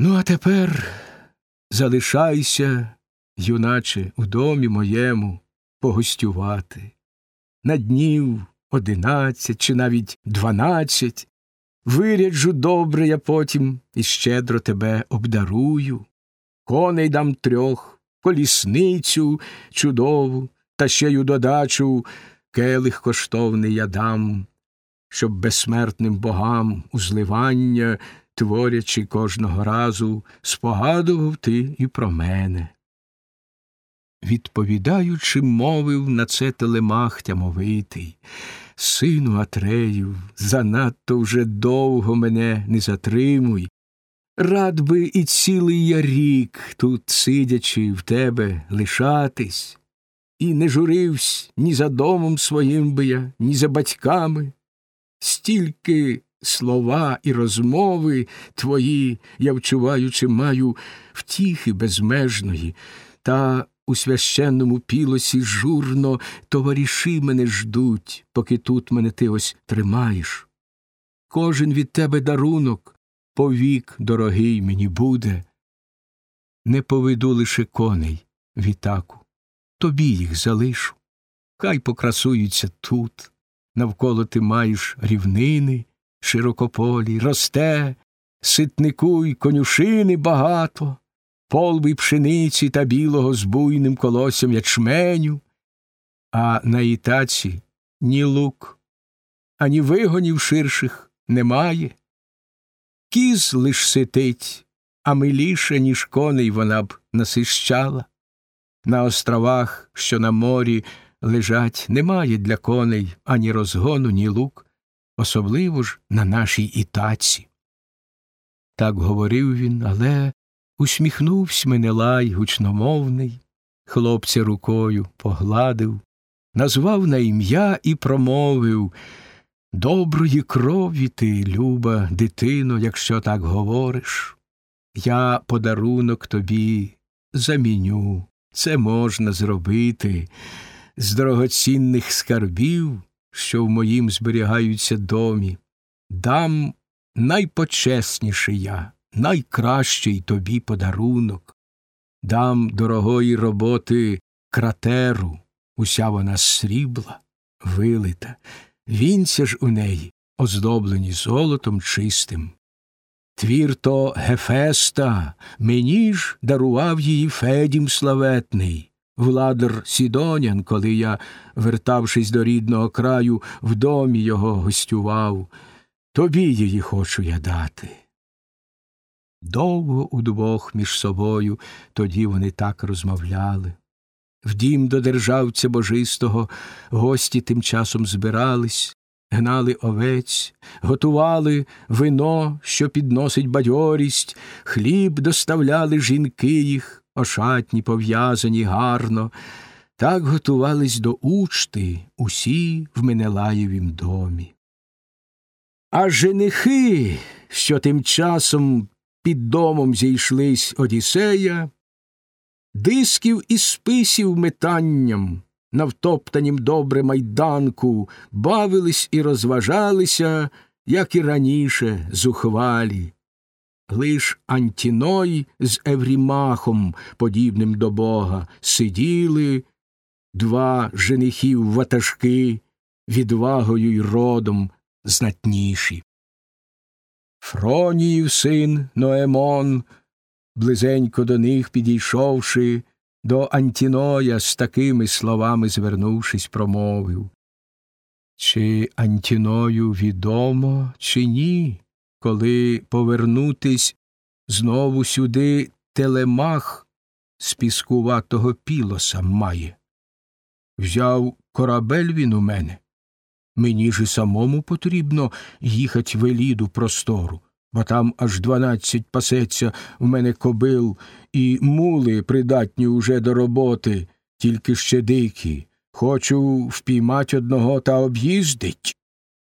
Ну, а тепер залишайся, юначе, у домі моєму погостювати. На днів одинадцять чи навіть дванадцять. Виряджу добре я потім і щедро тебе обдарую. Коней дам трьох, колісницю чудову, та ще й у додачу келих коштовний я дам, щоб безсмертним богам узливання, творячи кожного разу, спогадував ти і про мене. Відповідаючи, мовив на це телемах тямовитий. Сину Атрею, занадто вже довго мене не затримуй. Рад би і цілий я рік, тут, сидячи в тебе, лишатись, і не журивсь ні за домом своїм би я, ні за батьками. Стільки слова і розмови твої, я вчуваючи, маю втіхи безмежної, та у священному пілосі журно товариші мене ждуть, поки тут мене ти ось тримаєш. Кожен від тебе дарунок повік дорогий мені буде. Не поведу лише коней вітаку, тобі їх залишу. Хай покрасуються тут. Навколо ти маєш рівнини, широкополі, росте, ситнику й конюшини багато полби пшениці та білого з буйним колоссям ячменю, а на ітаці ні лук, ані вигонів ширших немає. Кіз лиш ситить, а миліше, ніж коней вона б насищала. На островах, що на морі лежать, немає для коней ані розгону, ні лук, особливо ж на нашій ітаці. Так говорив він, але Усміхнувся Менелай гучномовний, хлопця рукою погладив, назвав на ім'я і промовив Доброї крові ти, люба, дитино, якщо так говориш. Я подарунок тобі заміню, це можна зробити з дорогоцінних скарбів, що в моїм зберігаються домі, дам найпочесніше я найкращий тобі подарунок. Дам дорогої роботи кратеру, уся вона срібла, вилита, вінця ж у неї оздоблені золотом чистим. Твір то Гефеста, мені ж дарував її Федім славетний, владар Сідонян, коли я, вертавшись до рідного краю, в домі його гостював. Тобі її хочу я дати. Довго удвох між собою тоді вони так розмовляли. В дім до державця божистого гості тим часом збирались, гнали овець, готували вино, що підносить бадьорість, хліб доставляли жінки їх, ошатні, пов'язані гарно, так готувались до учти усі в Менелаєвім домі. А женихи, що тим часом під домом зійшлись Одіссея, дисків і списів метанням, на втоптанім добре майданку, бавились і розважалися, як і раніше, зухвалі. Лиш Антіной з Еврімахом, подібним до бога, сиділи, два женихів ватажки, відвагою й родом знатніші. Фроніїв син Ноемон, близенько до них підійшовши, до Антіноя з такими словами звернувшись, промовив Чи Антіною відомо, чи ні, коли повернутись знову сюди телемах з піскуватого пілоса має? Взяв корабель він у мене, Мені ж і самому потрібно їхать в Еліду простору, бо там аж дванадцять пасеться в мене кобил, і мули придатні уже до роботи, тільки ще дикі. Хочу впіймать одного та об'їздить.